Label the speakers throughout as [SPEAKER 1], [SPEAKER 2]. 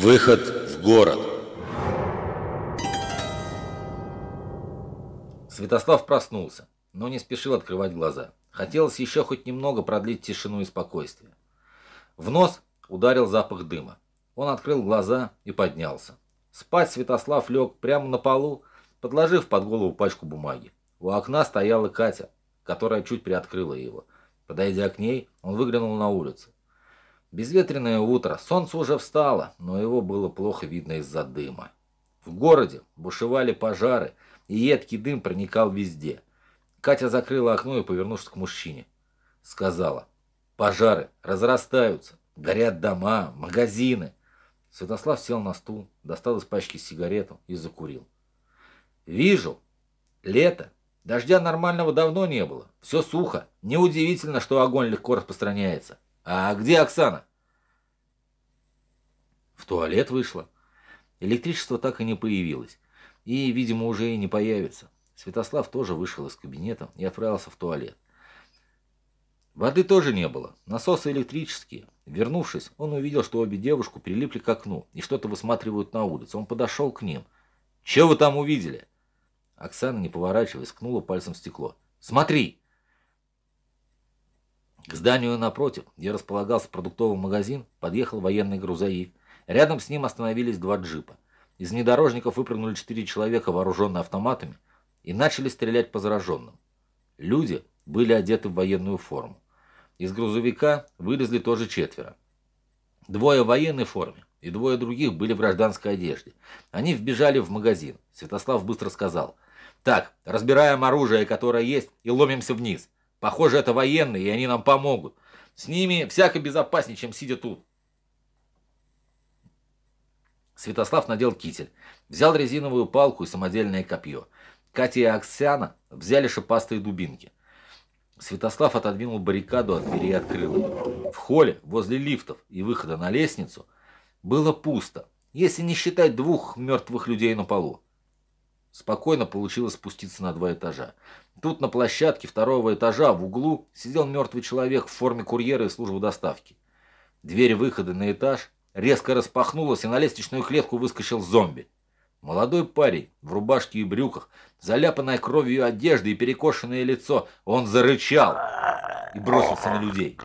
[SPEAKER 1] Выход в город.
[SPEAKER 2] Святослав проснулся, но не спешил открывать глаза. Хотелось еще хоть немного продлить тишину и спокойствие. В нос ударил запах дыма. Он открыл глаза и поднялся. Спать Святослав лег прямо на полу, подложив под голову пачку бумаги. У окна стояла Катя, которая чуть приоткрыла его. Подойдя к ней, он выглянул на улицу. Безветренное утро, солнце уже встало, но его было плохо видно из-за дыма. В городе бушевали пожары, и едкий дым проникал везде. Катя закрыла окно и, повернувшись к мужчине, сказала, «Пожары разрастаются, горят дома, магазины». Святослав сел на стул, достал из пачки сигарету и закурил. «Вижу, лето, дождя нормального давно не было, все сухо, неудивительно, что огонь легко распространяется». «А где Оксана?» Туалет вышла. Электричество так и не появилось. И, видимо, уже и не появится. Святослав тоже вышел из кабинета и отправился в туалет. Воды тоже не было. Насосы электрические. Вернувшись, он увидел, что обе девушку прилипли к окну и что-то высматривают на улице. Он подошел к ним. «Че вы там увидели?» Оксана, не поворачиваясь, ткнула пальцем в стекло. «Смотри!» К зданию напротив, где располагался продуктовый магазин, подъехал военный грузовик. Рядом с ним остановились два джипа. Из внедорожников выпрыгнули четыре человека, вооруженные автоматами, и начали стрелять по зараженным. Люди были одеты в военную форму. Из грузовика вылезли тоже четверо. Двое в военной форме, и двое других были в гражданской одежде. Они вбежали в магазин. Святослав быстро сказал, «Так, разбираем оружие, которое есть, и ломимся вниз». Похоже, это военные, и они нам помогут. С ними всяко безопаснее, чем сидя тут. Святослав надел китель, взял резиновую палку и самодельное копье. Катя и Оксана взяли шипастые дубинки. Святослав отодвинул баррикаду от двери и открыл ее. В холле, возле лифтов и выхода на лестницу, было пусто, если не считать двух мертвых людей на полу. Спокойно получилось спуститься на два этажа. Тут на площадке второго этажа в углу сидел мертвый человек в форме курьера из службы доставки. Дверь выхода на этаж резко распахнулась, и на лестничную клетку выскочил зомби. Молодой парень в рубашке и брюках, заляпанная кровью одежда и перекошенное лицо, он зарычал и бросился на людей.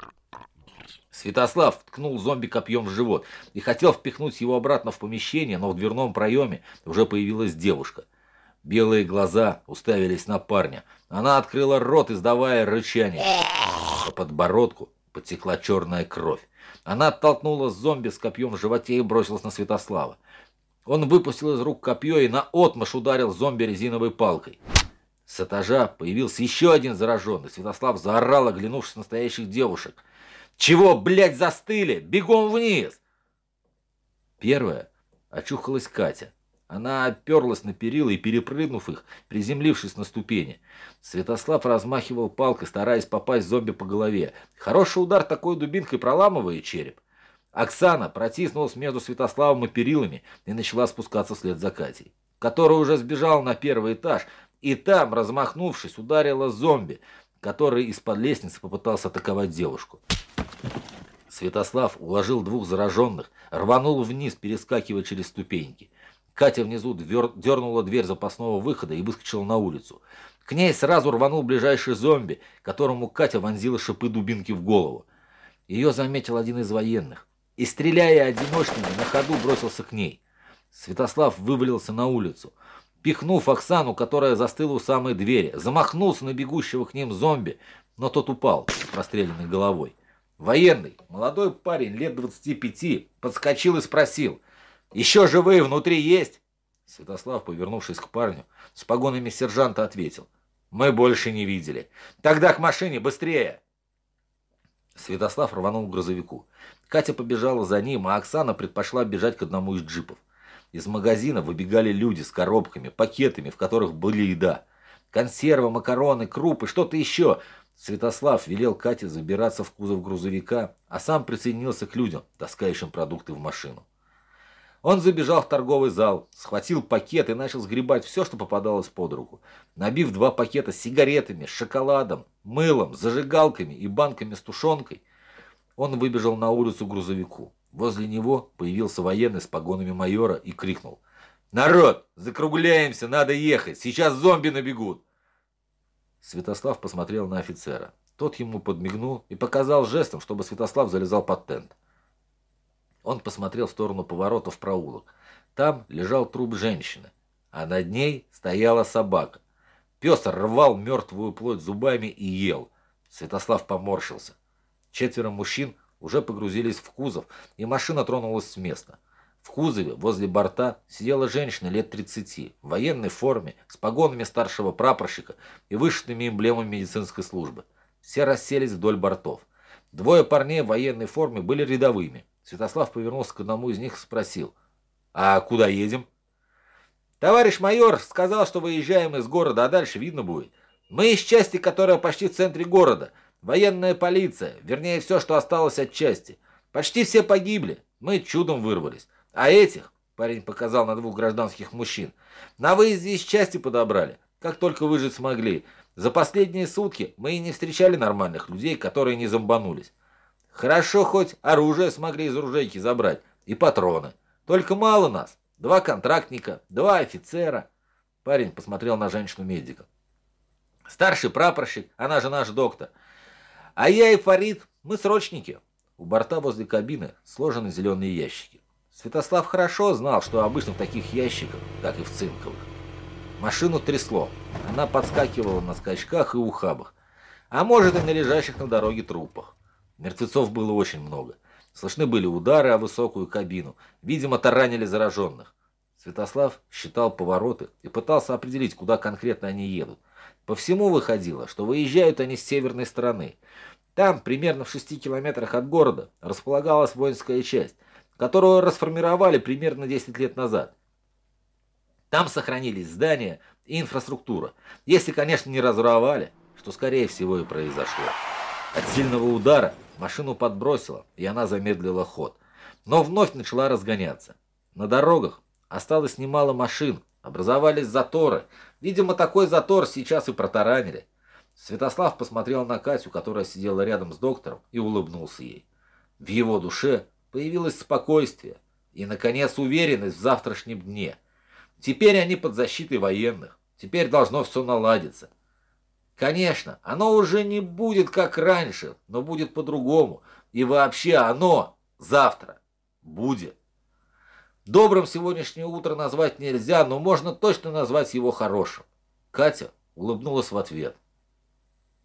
[SPEAKER 2] Святослав ткнул зомби копьем в живот и хотел впихнуть его обратно в помещение, но в дверном проеме уже появилась девушка. Белые глаза уставились на парня. Она открыла рот, издавая рычание. По подбородку потекла черная кровь. Она оттолкнула зомби с копьем в животе и бросилась на Святослава. Он выпустил из рук копье и наотмашь ударил зомби резиновой палкой. С этажа появился еще один зараженный. Святослав заорал, оглянувшись на стоящих девушек. «Чего, блядь, застыли? Бегом вниз!» Первая очухалась Катя. Она оперлась на перила и, перепрыгнув их, приземлившись на ступени. Святослав размахивал палкой, стараясь попасть зомби по голове. Хороший удар такой дубинкой проламывает череп. Оксана протиснулась между Святославом и перилами и начала спускаться вслед за Катей, которая уже сбежала на первый этаж, и там, размахнувшись, ударила зомби, который из-под лестницы попытался атаковать девушку. Святослав уложил двух зараженных, рванул вниз, перескакивая через ступеньки. Катя внизу дернула дверь запасного выхода и выскочила на улицу. К ней сразу рванул ближайший зомби, которому Катя вонзила шипы дубинки в голову. Ее заметил один из военных и, стреляя одиночными, на ходу бросился к ней. Святослав вывалился на улицу. Пихнув Оксану, которая застыла у самой двери, замахнулся на бегущего к ним зомби, но тот упал с головой. Военный, молодой парень лет 25, подскочил и спросил — еще живые внутри есть?» Святослав, повернувшись к парню, с погонами сержанта ответил. «Мы больше не видели. Тогда к машине, быстрее!» Святослав рванул к грузовику. Катя побежала за ним, а Оксана предпочла бежать к одному из джипов. Из магазина выбегали люди с коробками, пакетами, в которых были еда. Консервы, макароны, крупы, что-то еще. Святослав велел Кате забираться в кузов грузовика, а сам присоединился к людям, таскающим продукты в машину. Он забежал в торговый зал, схватил пакет и начал сгребать все, что попадалось под руку. Набив два пакета сигаретами, шоколадом, мылом, зажигалками и банками с тушенкой, он выбежал на улицу грузовику. Возле него появился военный с погонами майора и крикнул. «Народ, закругляемся, надо ехать, сейчас зомби набегут!» Святослав посмотрел на офицера. Тот ему подмигнул и показал жестом, чтобы Святослав залезал под тент. Он посмотрел в сторону поворота в проулок. Там лежал труп женщины, а над ней стояла собака. Пес рвал мертвую плоть зубами и ел. Святослав поморщился. Четверо мужчин уже погрузились в кузов, и машина тронулась с места. В кузове, возле борта, сидела женщина лет 30, в военной форме, с погонами старшего прапорщика и вышитыми эмблемами медицинской службы. Все расселись вдоль бортов. Двое парней в военной форме были рядовыми. Святослав повернулся к одному из них и спросил, «А куда едем?» «Товарищ майор сказал, что выезжаем из города, а дальше видно будет. Мы из части, которая почти в центре города. Военная полиция, вернее, все, что осталось от части. Почти все погибли, мы чудом вырвались. А этих, парень показал на двух гражданских мужчин, на выезде из части подобрали, как только выжить смогли. За последние сутки мы и не встречали нормальных людей, которые не зомбанулись. Хорошо хоть оружие смогли из ружейки забрать и патроны. Только мало нас. Два контрактника, два офицера. Парень посмотрел на женщину-медика. Старший прапорщик, она же наш доктор – а я и Фарид, мы срочники. У борта возле кабины сложены зеленые ящики. Святослав хорошо знал, что обычно в таких ящиках, как и в цинковых. Машину трясло. Она подскакивала на скачках и ухабах. А может и на лежащих на дороге трупах. Мертвецов было очень много. Слышны были удары о высокую кабину. Видимо, таранили зараженных. Святослав считал повороты и пытался определить, куда конкретно они едут. По всему выходило, что выезжают они с северной стороны. Там, примерно в шести километрах от города, располагалась воинская часть, которую расформировали примерно 10 лет назад. Там сохранились здания и инфраструктура, если, конечно, не разворовали, что, скорее всего, и произошло. От сильного удара машину подбросило, и она замедлила ход, но вновь начала разгоняться. На дорогах осталось немало машин, образовались заторы, Видимо, такой затор сейчас и протаранили. Святослав посмотрел на Катю, которая сидела рядом с доктором, и улыбнулся ей. В его душе появилось спокойствие и, наконец, уверенность в завтрашнем дне. Теперь они под защитой военных. Теперь должно все наладиться. Конечно, оно уже не будет как раньше, но будет по-другому. И вообще оно завтра будет. Добрым сегодняшнее утро назвать нельзя, но можно точно назвать его хорошим. Катя улыбнулась в ответ.